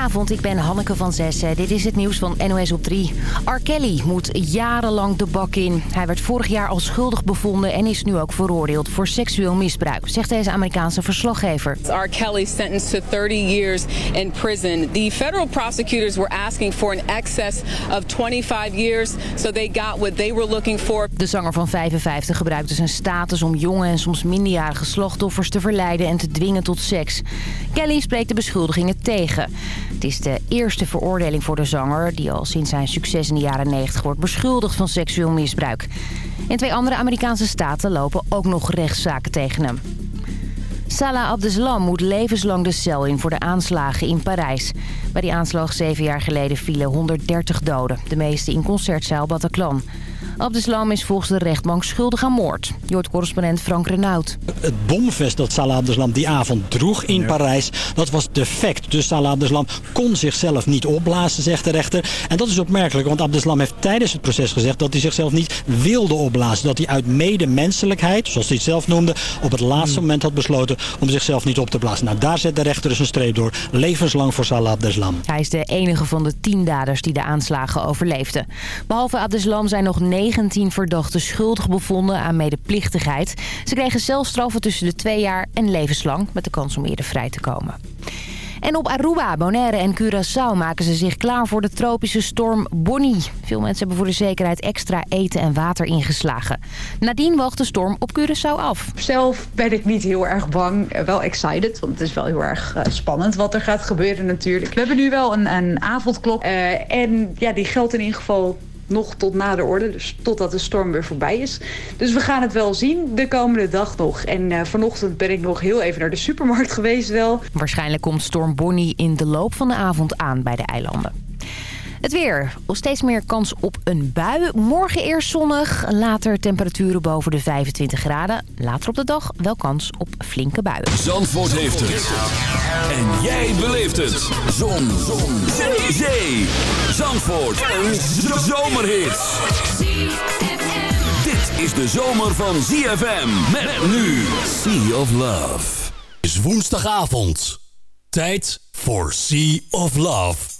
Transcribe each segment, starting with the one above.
Goedenavond, ik ben Hanneke van Zessen. Dit is het nieuws van NOS op 3. R. Kelly moet jarenlang de bak in. Hij werd vorig jaar al schuldig bevonden en is nu ook veroordeeld voor seksueel misbruik, zegt deze Amerikaanse verslaggever. R. Kelly sentenced to 30 years in prison. The federal prosecutors were asking for an excess of 25 years, so they got what they were looking for. De zanger van 55 gebruikte zijn status om jonge en soms minderjarige slachtoffers te verleiden en te dwingen tot seks. Kelly spreekt de beschuldigingen tegen. Het is de eerste veroordeling voor de zanger... die al sinds zijn succes in de jaren 90 wordt beschuldigd van seksueel misbruik. In twee andere Amerikaanse staten lopen ook nog rechtszaken tegen hem. Salah Abdeslam moet levenslang de cel in voor de aanslagen in Parijs. Bij die aanslag zeven jaar geleden vielen 130 doden. De meeste in concertzaal Bataclan. Abdeslam is volgens de rechtbank schuldig aan moord. Je correspondent Frank Renaud. Het bomvest dat Salah Abdeslam die avond droeg in Parijs, dat was defect. Dus Salah Abdeslam kon zichzelf niet opblazen, zegt de rechter. En dat is opmerkelijk, want Abdeslam heeft tijdens het proces gezegd dat hij zichzelf niet wilde opblazen. Dat hij uit medemenselijkheid, zoals hij het zelf noemde, op het laatste hmm. moment had besloten om zichzelf niet op te blazen. Nou, daar zet de rechter dus een streep door. Levenslang voor Salah Abdeslam. Hij is de enige van de tien daders die de aanslagen overleefden. Behalve Abdeslam zijn nog 19 verdachten schuldig bevonden aan medeplichtigheid. Ze kregen zelfstraffen tussen de twee jaar en levenslang... met de kans om eerder vrij te komen. En op Aruba, Bonaire en Curaçao maken ze zich klaar voor de tropische storm Bonnie. Veel mensen hebben voor de zekerheid extra eten en water ingeslagen. Nadien wacht de storm op Curaçao af. Zelf ben ik niet heel erg bang, eh, wel excited. Want het is wel heel erg eh, spannend wat er gaat gebeuren natuurlijk. We hebben nu wel een, een avondklok. Uh, en ja, die geldt in ieder geval nog tot na de orde. Dus totdat de storm weer voorbij is. Dus we gaan het wel zien de komende dag nog. En uh, vanochtend ben ik nog heel even naar de supermarkt geweest wel. Waarschijnlijk komt storm Bonnie in de loop van de avond aan bij de eilanden. Het weer. Al steeds meer kans op een bui. Morgen eerst zonnig. Later temperaturen boven de 25 graden. Later op de dag wel kans op flinke buien. Zandvoort heeft het. En jij beleeft het. Zon. Zon. Zee. Zee. Zandvoort. Een zomerhit. Dit is de zomer van ZFM. Met nu. Sea of Love. is woensdagavond. Tijd voor Sea of Love.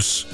Sounds.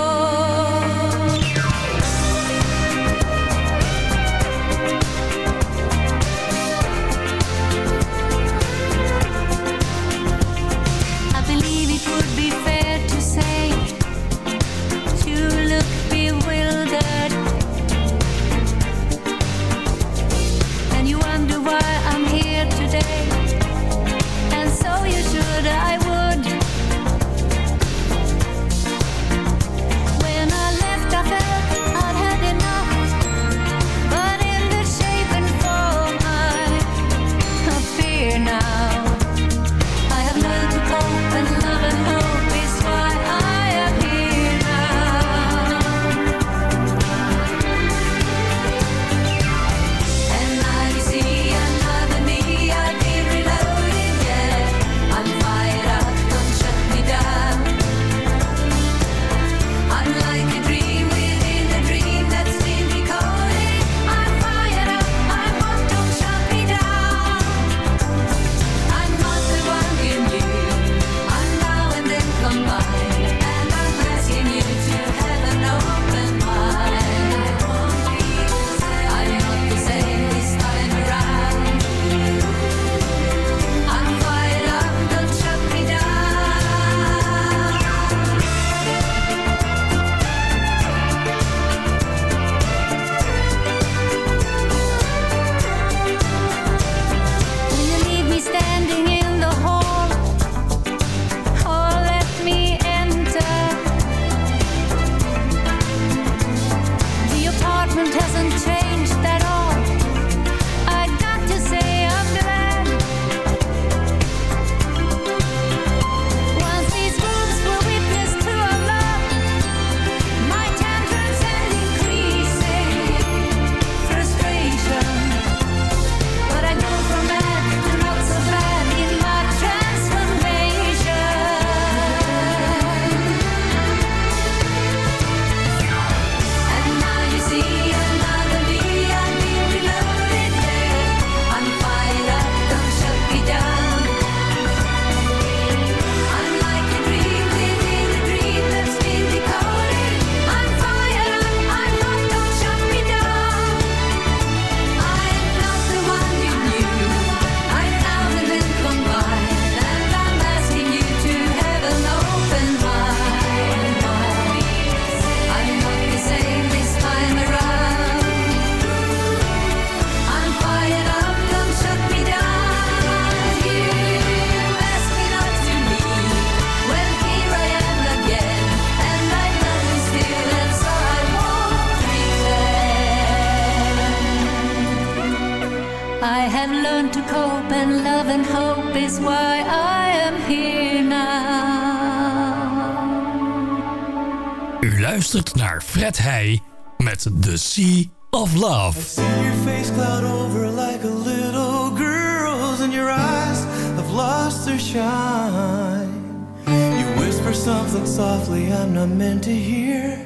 echt The Sea of Love. I see your face cloud over like a little girl's and your eyes have lost their shine. You whisper something softly I'm not meant to hear.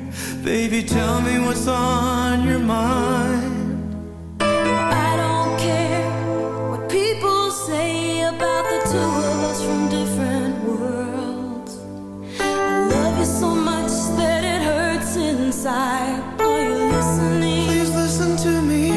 Baby, tell me what's on your mind. say about the two of us from different worlds. I love you so much that it hurts inside. All your listening. Please listen to me.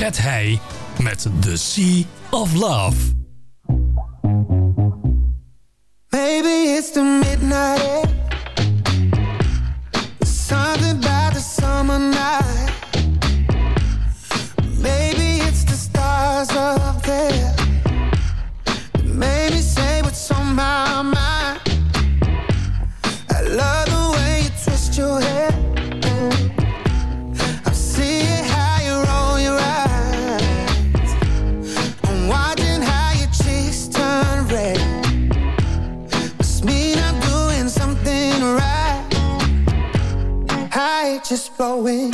Fred hij met de Sea just blowing.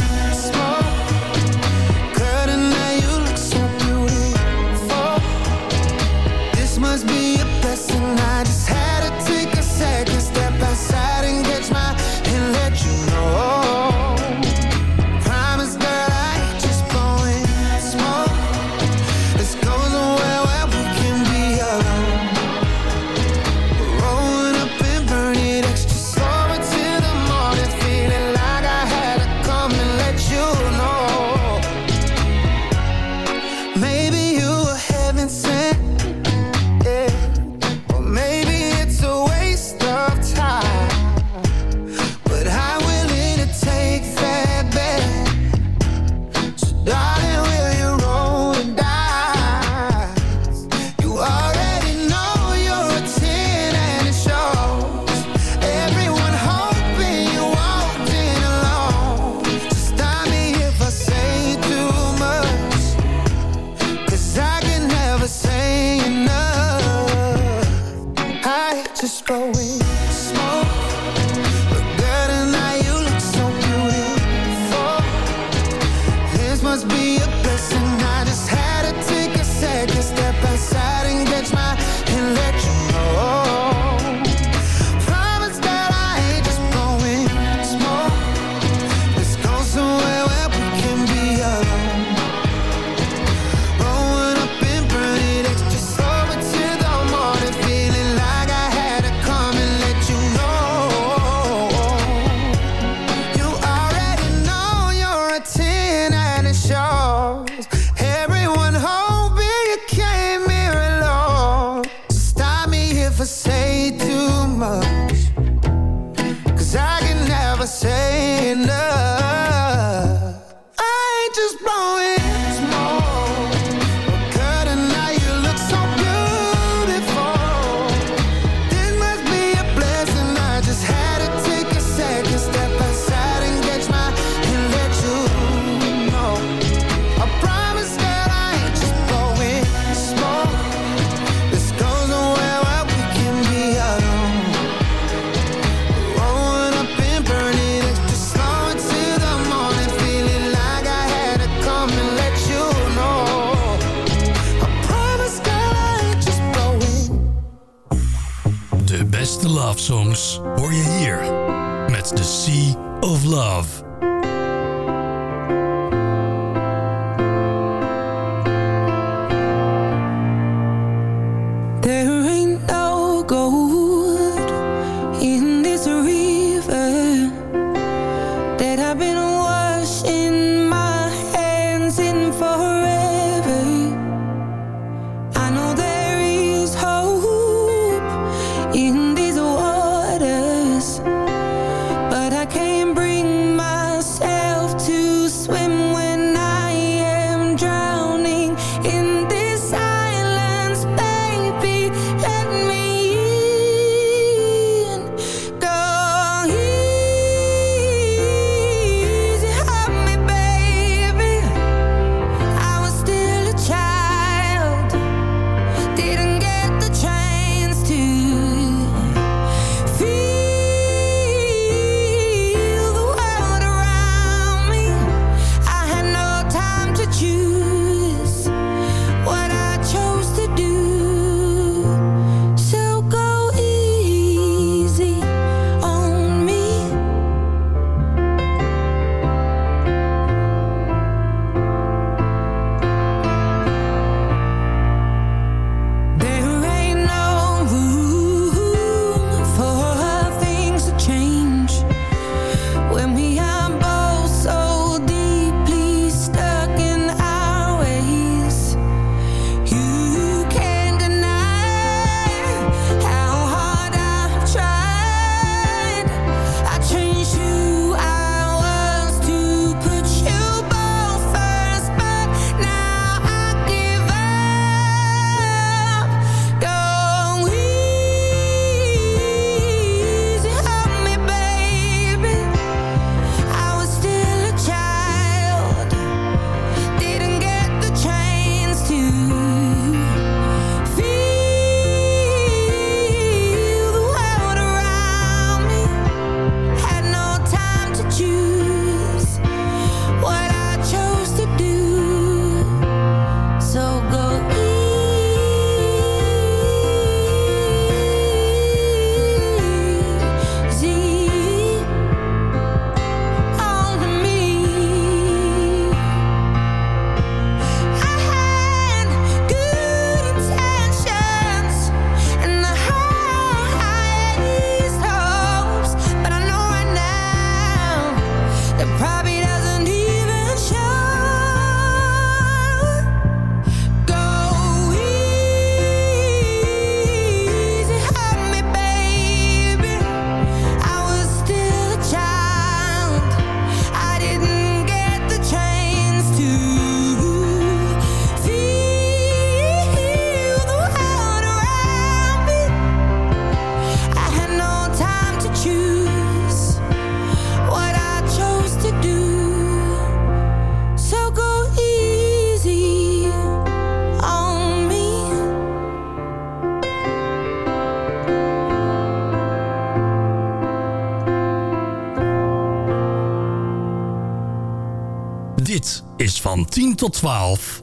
12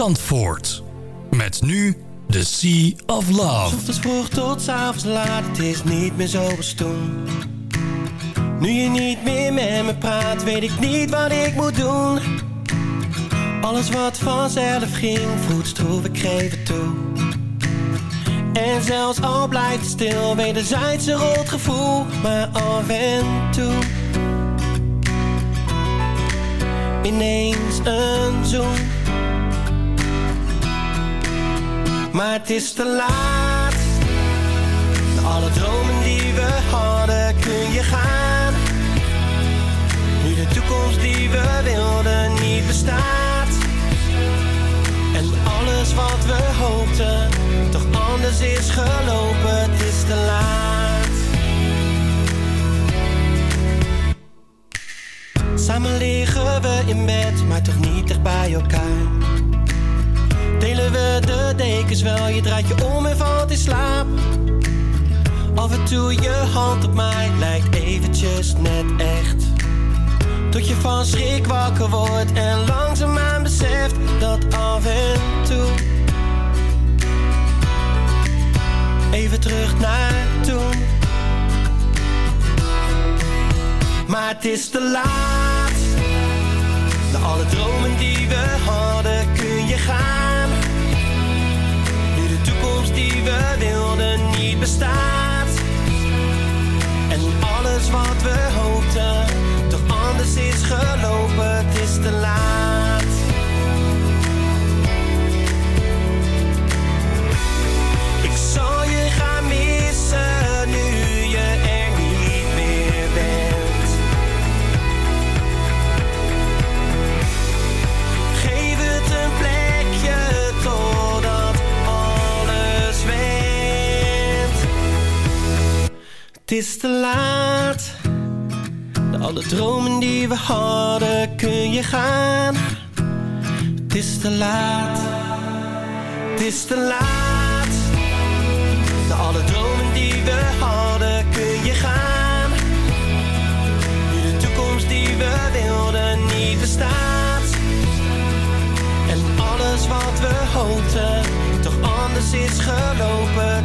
Zandvoort. Met nu The Sea of Love. Ochtends vroeg tot avonds laat, het is niet meer zoals toen. Nu je niet meer met me praat, weet ik niet wat ik moet doen. Alles wat vanzelf ging, voelt stroef, ik geef toe. En zelfs al blijft het stil, wederzijds een rot gevoel. Maar af en toe, ineens een zoen. Maar het is te laat. Alle dromen die we hadden kun je gaan. Nu de toekomst die we wilden niet bestaat. En alles wat we hoopten toch anders is gelopen. Het is te laat. Samen liggen we in bed, maar toch niet dicht bij elkaar. We de dekens wel, je draait je om en valt in slaap. Af en toe je hand op mij, lijkt eventjes net echt. Tot je van schrik wakker wordt en langzaamaan beseft dat af en toe. Even terug naar toen. Maar het is te laat. Na alle dromen die we hadden kun je gaan. Die we wilden niet bestaat. En alles wat we hoopten toch anders is gelopen. Het is te laat. Ik zal je gaan missen Het is te laat. Alle dromen die we hadden kun je gaan. Het is te laat. Het is te laat. Alle dromen die we hadden kun je gaan. Nu de toekomst die we wilden niet bestaat. En alles wat we hoopten toch anders is gelopen.